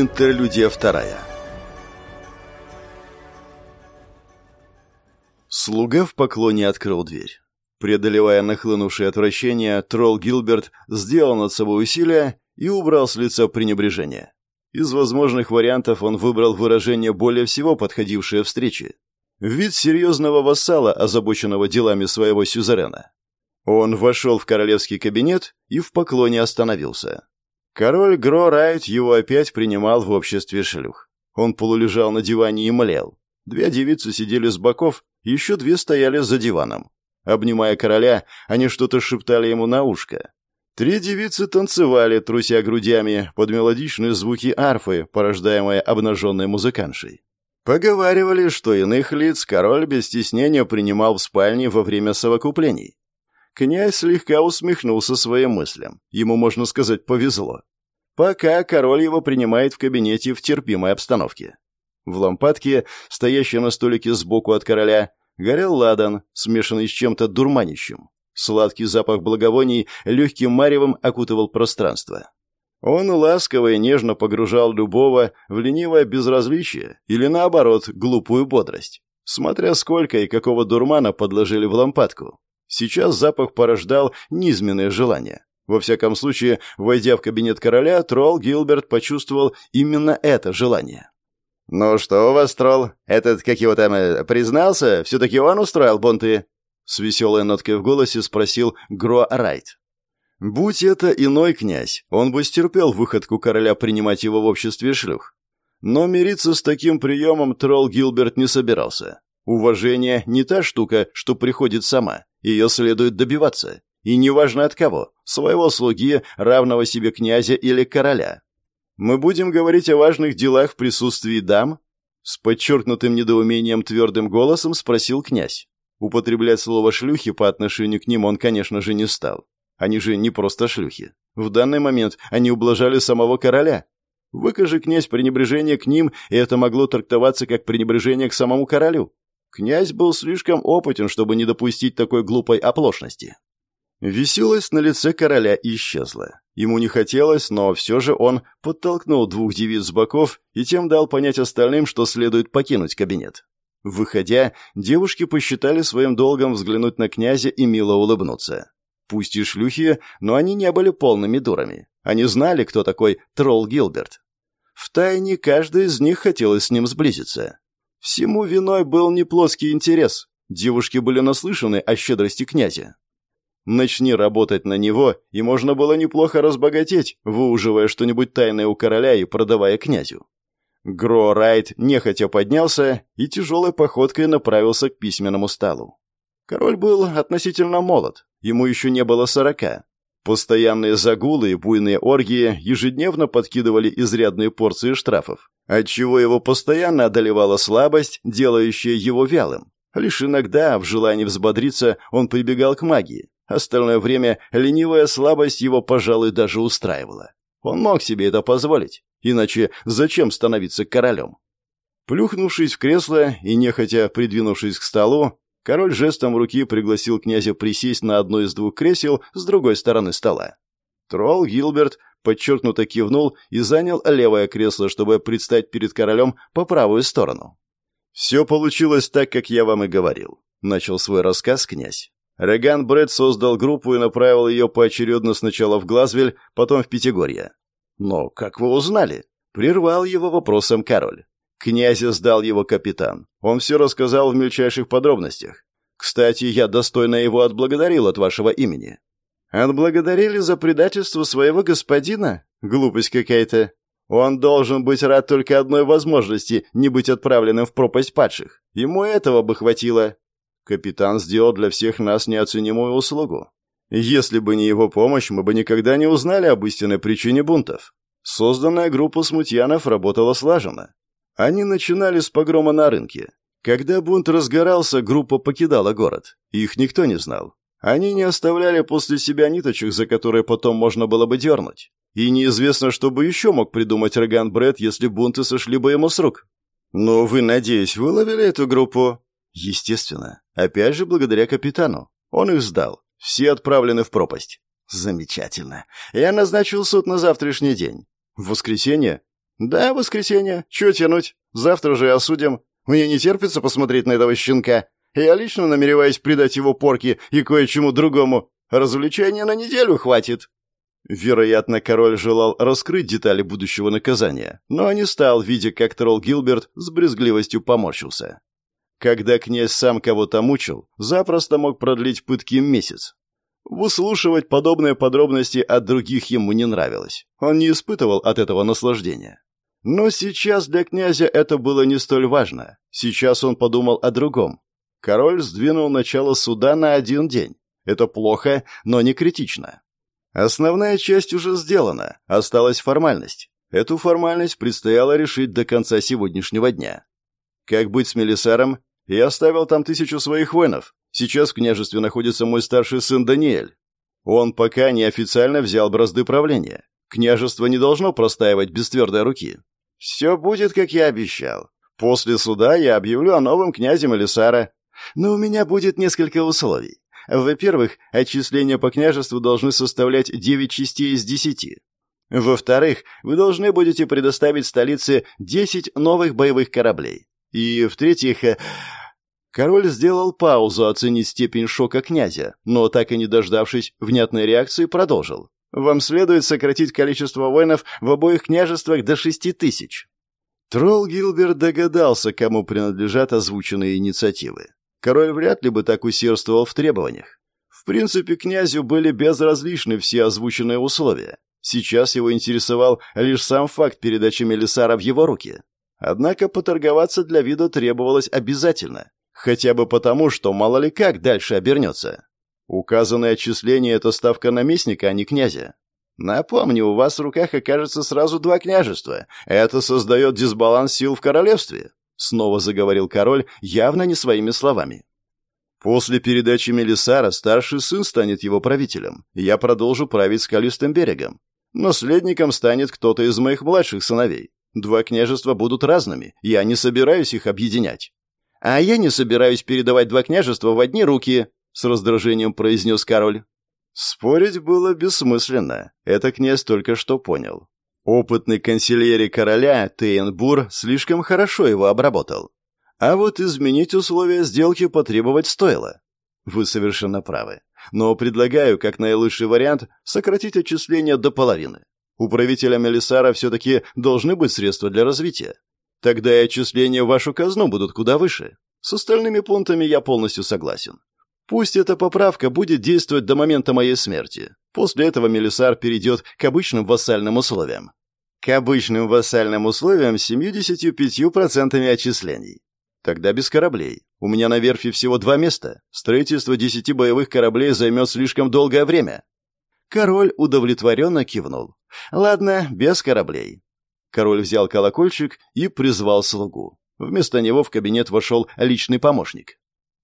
Интерлюдия вторая. Слуга в поклоне открыл дверь. Преодолевая нахлынувшее отвращение, тролл Гилберт сделал над собой усилие и убрал с лица пренебрежение. Из возможных вариантов он выбрал выражение более всего подходившее встрече. Вид серьезного вассала, озабоченного делами своего сюзерена. Он вошел в королевский кабинет и в поклоне остановился. Король Гро Райт его опять принимал в обществе шлюх. Он полулежал на диване и млел. Две девицы сидели с боков, еще две стояли за диваном. Обнимая короля, они что-то шептали ему на ушко. Три девицы танцевали, труся грудями, под мелодичные звуки арфы, порождаемые обнаженной музыканшей. Поговаривали, что иных лиц король без стеснения принимал в спальне во время совокуплений. Князь слегка усмехнулся своим мыслям. Ему, можно сказать, повезло. Пока король его принимает в кабинете в терпимой обстановке. В лампадке, стоящей на столике сбоку от короля, горел ладан, смешанный с чем-то дурманящим. Сладкий запах благовоний легким маревом окутывал пространство. Он ласково и нежно погружал любого в ленивое безразличие или, наоборот, глупую бодрость, смотря сколько и какого дурмана подложили в лампадку. Сейчас запах порождал низменное желание. Во всяком случае, войдя в кабинет короля, тролл Гилберт почувствовал именно это желание. «Ну что у вас, тролл? Этот, как его там, э, признался? Все-таки он устроил бунты?» С веселой ноткой в голосе спросил Гро Райт. Будь это иной князь, он бы стерпел выходку короля принимать его в обществе шлюх. Но мириться с таким приемом тролл Гилберт не собирался. Уважение не та штука, что приходит сама. Ее следует добиваться. И неважно от кого, своего слуги, равного себе князя или короля. Мы будем говорить о важных делах в присутствии дам? С подчеркнутым недоумением твердым голосом спросил князь. Употреблять слово «шлюхи» по отношению к ним он, конечно же, не стал. Они же не просто шлюхи. В данный момент они ублажали самого короля. Выкажи, князь, пренебрежение к ним, и это могло трактоваться как пренебрежение к самому королю. Князь был слишком опытен, чтобы не допустить такой глупой оплошности. Веселость на лице короля исчезла. Ему не хотелось, но все же он подтолкнул двух девиц с боков и тем дал понять остальным, что следует покинуть кабинет. Выходя, девушки посчитали своим долгом взглянуть на князя и мило улыбнуться. Пусть и шлюхи, но они не были полными дурами. Они знали, кто такой тролл Гилберт. Втайне каждый из них хотел с ним сблизиться. Всему виной был не плоский интерес. Девушки были наслышаны о щедрости князя. Начни работать на него, и можно было неплохо разбогатеть, выуживая что-нибудь тайное у короля и продавая князю. Гро Райт нехотя поднялся и тяжелой походкой направился к письменному столу. Король был относительно молод, ему еще не было сорока, Постоянные загулы и буйные оргии ежедневно подкидывали изрядные порции штрафов, отчего его постоянно одолевала слабость, делающая его вялым. Лишь иногда, в желании взбодриться, он прибегал к магии. Остальное время ленивая слабость его, пожалуй, даже устраивала. Он мог себе это позволить, иначе зачем становиться королем? Плюхнувшись в кресло и нехотя придвинувшись к столу, Король жестом руки пригласил князя присесть на одно из двух кресел с другой стороны стола. Тролл Гилберт подчеркнуто кивнул и занял левое кресло, чтобы предстать перед королем по правую сторону. «Все получилось так, как я вам и говорил», — начал свой рассказ князь. Реган Брэд создал группу и направил ее поочередно сначала в Глазвель, потом в Пятигорье. «Но как вы узнали?» — прервал его вопросом король. Князя сдал его капитан. Он все рассказал в мельчайших подробностях. Кстати, я достойно его отблагодарил от вашего имени. Отблагодарили за предательство своего господина? Глупость какая-то. Он должен быть рад только одной возможности не быть отправленным в пропасть падших. Ему этого бы хватило. Капитан сделал для всех нас неоценимую услугу. Если бы не его помощь, мы бы никогда не узнали об истинной причине бунтов. Созданная группа смутьянов работала слаженно. Они начинали с погрома на рынке. Когда бунт разгорался, группа покидала город. Их никто не знал. Они не оставляли после себя ниточек, за которые потом можно было бы дернуть. И неизвестно, что бы еще мог придумать Роган Брэд, если бунты сошли бы ему с рук. Но вы, надеюсь, выловили эту группу? Естественно. Опять же, благодаря капитану. Он их сдал. Все отправлены в пропасть. Замечательно. Я назначил суд на завтрашний день. В воскресенье? «Да, воскресенье. Чего тянуть? Завтра же осудим. Мне не терпится посмотреть на этого щенка. Я лично намереваюсь придать его порке и кое-чему другому. Развлечения на неделю хватит». Вероятно, король желал раскрыть детали будущего наказания, но не стал, видя, как тролл Гилберт с брезгливостью поморщился. Когда князь сам кого-то мучил, запросто мог продлить пытки месяц. Выслушивать подобные подробности от других ему не нравилось. Он не испытывал от этого наслаждения. Но сейчас для князя это было не столь важно. Сейчас он подумал о другом. Король сдвинул начало суда на один день. Это плохо, но не критично. Основная часть уже сделана, осталась формальность. Эту формальность предстояло решить до конца сегодняшнего дня. Как быть с Мелисаром? Я оставил там тысячу своих воинов. Сейчас в княжестве находится мой старший сын Даниэль. Он пока неофициально взял бразды правления. Княжество не должно простаивать без твердой руки. Все будет, как я обещал. После суда я объявлю о новом князе Мелисара. Но у меня будет несколько условий. Во-первых, отчисления по княжеству должны составлять 9 частей из 10. Во-вторых, вы должны будете предоставить столице 10 новых боевых кораблей. И, в-третьих, э, король сделал паузу оценить степень шока князя, но, так и не дождавшись внятной реакции, продолжил. «Вам следует сократить количество воинов в обоих княжествах до шести тысяч». Тролл Гилберт догадался, кому принадлежат озвученные инициативы. Король вряд ли бы так усердствовал в требованиях. В принципе, князю были безразличны все озвученные условия. Сейчас его интересовал лишь сам факт передачи Мелисара в его руки. Однако поторговаться для вида требовалось обязательно. Хотя бы потому, что мало ли как дальше обернется. Указанное отчисление – это ставка наместника, а не князя. Напомню, у вас в руках окажется сразу два княжества. Это создает дисбаланс сил в королевстве. Снова заговорил король, явно не своими словами. После передачи Мелисара старший сын станет его правителем. Я продолжу править скалистым берегом. Наследником станет кто-то из моих младших сыновей. Два княжества будут разными, я не собираюсь их объединять. А я не собираюсь передавать два княжества в одни руки, с раздражением произнес король. Спорить было бессмысленно. Это князь только что понял. Опытный консильери короля Тейнбур слишком хорошо его обработал. А вот изменить условия сделки потребовать стоило. Вы совершенно правы. Но предлагаю, как наилучший вариант, сократить отчисления до половины. У правителя Мелисара все-таки должны быть средства для развития. Тогда и отчисления в вашу казну будут куда выше. С остальными пунктами я полностью согласен. Пусть эта поправка будет действовать до момента моей смерти. После этого Мелисар перейдет к обычным вассальным условиям. К обычным вассальным условиям с 75% отчислений. Тогда без кораблей. У меня на верфи всего два места. Строительство десяти боевых кораблей займет слишком долгое время. Король удовлетворенно кивнул. Ладно, без кораблей. Король взял колокольчик и призвал слугу. Вместо него в кабинет вошел личный помощник.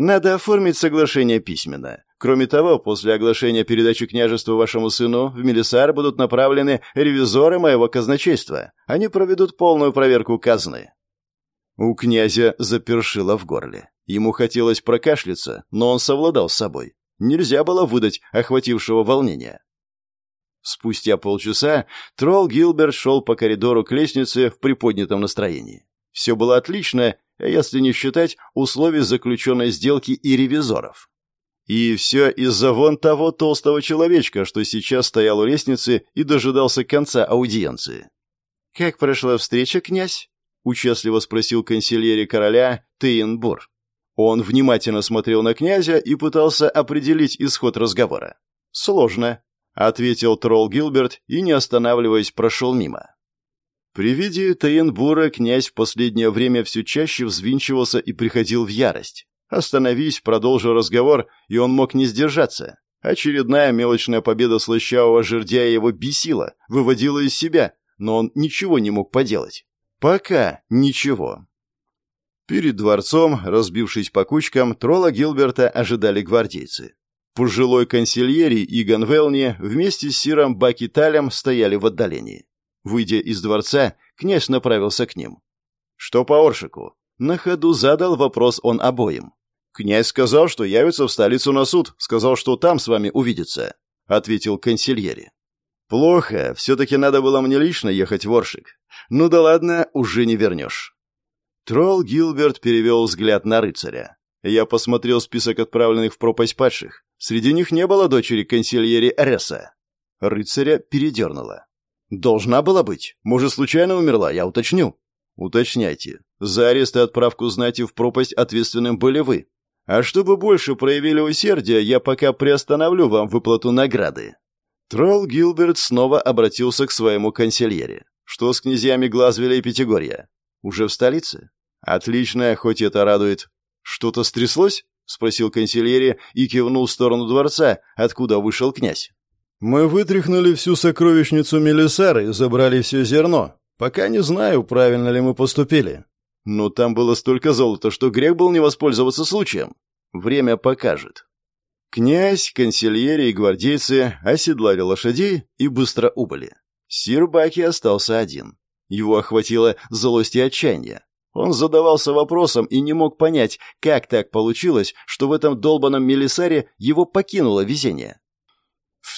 Надо оформить соглашение письменно. Кроме того, после оглашения передачи княжества вашему сыну в Мелисар будут направлены ревизоры моего казначейства. Они проведут полную проверку казны». У князя запершило в горле. Ему хотелось прокашляться, но он совладал с собой. Нельзя было выдать охватившего волнения. Спустя полчаса тролл Гилберт шел по коридору к лестнице в приподнятом настроении. Все было отлично, если не считать условий заключенной сделки и ревизоров. И все из-за вон того толстого человечка, что сейчас стоял у лестницы и дожидался конца аудиенции. «Как прошла встреча, князь?» — участливо спросил консильери короля Тейнбур. Он внимательно смотрел на князя и пытался определить исход разговора. «Сложно», — ответил тролл Гилберт и, не останавливаясь, прошел мимо. При виде Таенбура князь в последнее время все чаще взвинчивался и приходил в ярость. Остановись, продолжил разговор, и он мог не сдержаться. Очередная мелочная победа слащавого жердяя его бесила, выводила из себя, но он ничего не мог поделать. Пока ничего. Перед дворцом, разбившись по кучкам, тролла Гилберта ожидали гвардейцы. Пожилой консильери Иган Велни вместе с Сиром Бакиталем стояли в отдалении. Выйдя из дворца, князь направился к ним. «Что по Оршику?» На ходу задал вопрос он обоим. «Князь сказал, что явится в столицу на суд, сказал, что там с вами увидится», — ответил консильери. Плохо, все-таки надо было мне лично ехать в Оршик. Ну да ладно, уже не вернешь. Тролл Гилберт перевел взгляд на рыцаря. Я посмотрел список отправленных в пропасть падших. Среди них не было дочери консильери Ресса. Рыцаря передернуло. «Должна была быть. Может, случайно умерла, я уточню». «Уточняйте. За арест и отправку знати в пропасть ответственным были вы. А чтобы больше проявили усердие, я пока приостановлю вам выплату награды». Тролл Гилберт снова обратился к своему консильере. «Что с князьями Глазвеля и Пятигорья? Уже в столице?» «Отлично, хоть это радует. Что-то стряслось?» — спросил консильере и кивнул в сторону дворца, откуда вышел князь. «Мы вытряхнули всю сокровищницу Мелисары и забрали все зерно. Пока не знаю, правильно ли мы поступили. Но там было столько золота, что грех был не воспользоваться случаем. Время покажет». Князь, консильери и гвардейцы оседлали лошадей и быстро убыли. Сир Баки остался один. Его охватило злость и отчаяние. Он задавался вопросом и не мог понять, как так получилось, что в этом долбанном Мелисаре его покинуло везение.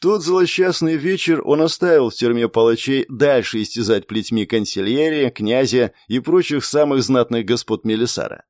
Тот злосчастный вечер он оставил в тюрьме палачей дальше истязать плетьми канцелярии, князя и прочих самых знатных господ Мелисара.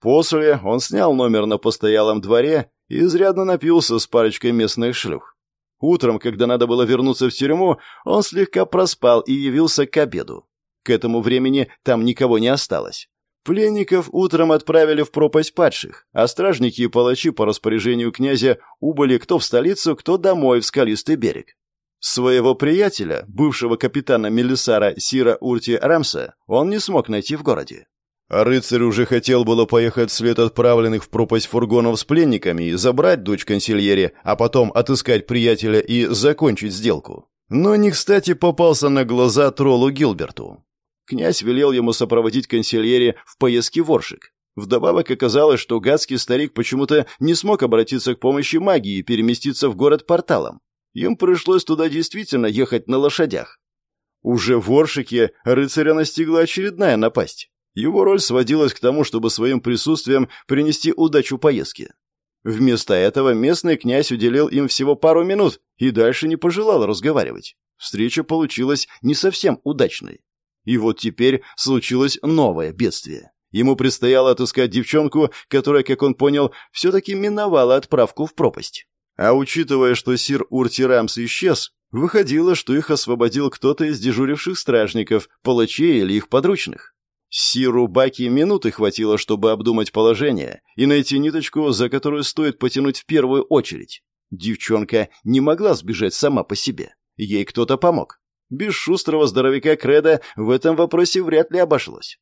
После он снял номер на постоялом дворе и изрядно напился с парочкой местных шлюх. Утром, когда надо было вернуться в тюрьму, он слегка проспал и явился к обеду. К этому времени там никого не осталось. Пленников утром отправили в пропасть падших, а стражники и палачи по распоряжению князя убыли кто в столицу, кто домой в скалистый берег. Своего приятеля, бывшего капитана Мелисара Сира Урти Рамса, он не смог найти в городе. А рыцарь уже хотел было поехать вслед отправленных в пропасть фургонов с пленниками и забрать дочь консильери, а потом отыскать приятеля и закончить сделку. Но не кстати попался на глаза троллу Гилберту. Князь велел ему сопроводить консильере в поездке в Оршик. Вдобавок оказалось, что гадский старик почему-то не смог обратиться к помощи магии и переместиться в город порталом. Им пришлось туда действительно ехать на лошадях. Уже в Оршике рыцаря настигла очередная напасть. Его роль сводилась к тому, чтобы своим присутствием принести удачу поездке. Вместо этого местный князь уделил им всего пару минут и дальше не пожелал разговаривать. Встреча получилась не совсем удачной. И вот теперь случилось новое бедствие. Ему предстояло отыскать девчонку, которая, как он понял, все-таки миновала отправку в пропасть. А учитывая, что сир Уртирамс исчез, выходило, что их освободил кто-то из дежуривших стражников, палачей или их подручных. Сиру Баки минуты хватило, чтобы обдумать положение и найти ниточку, за которую стоит потянуть в первую очередь. Девчонка не могла сбежать сама по себе. Ей кто-то помог. Без шустрого здоровяка Креда в этом вопросе вряд ли обошлось.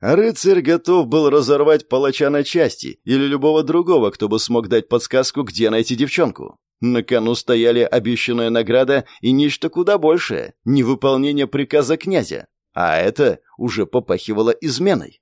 рыцарь готов был разорвать палача на части или любого другого, кто бы смог дать подсказку, где найти девчонку. На кону стояли обещанная награда и нечто куда большее — невыполнение приказа князя. А это уже попахивало изменой.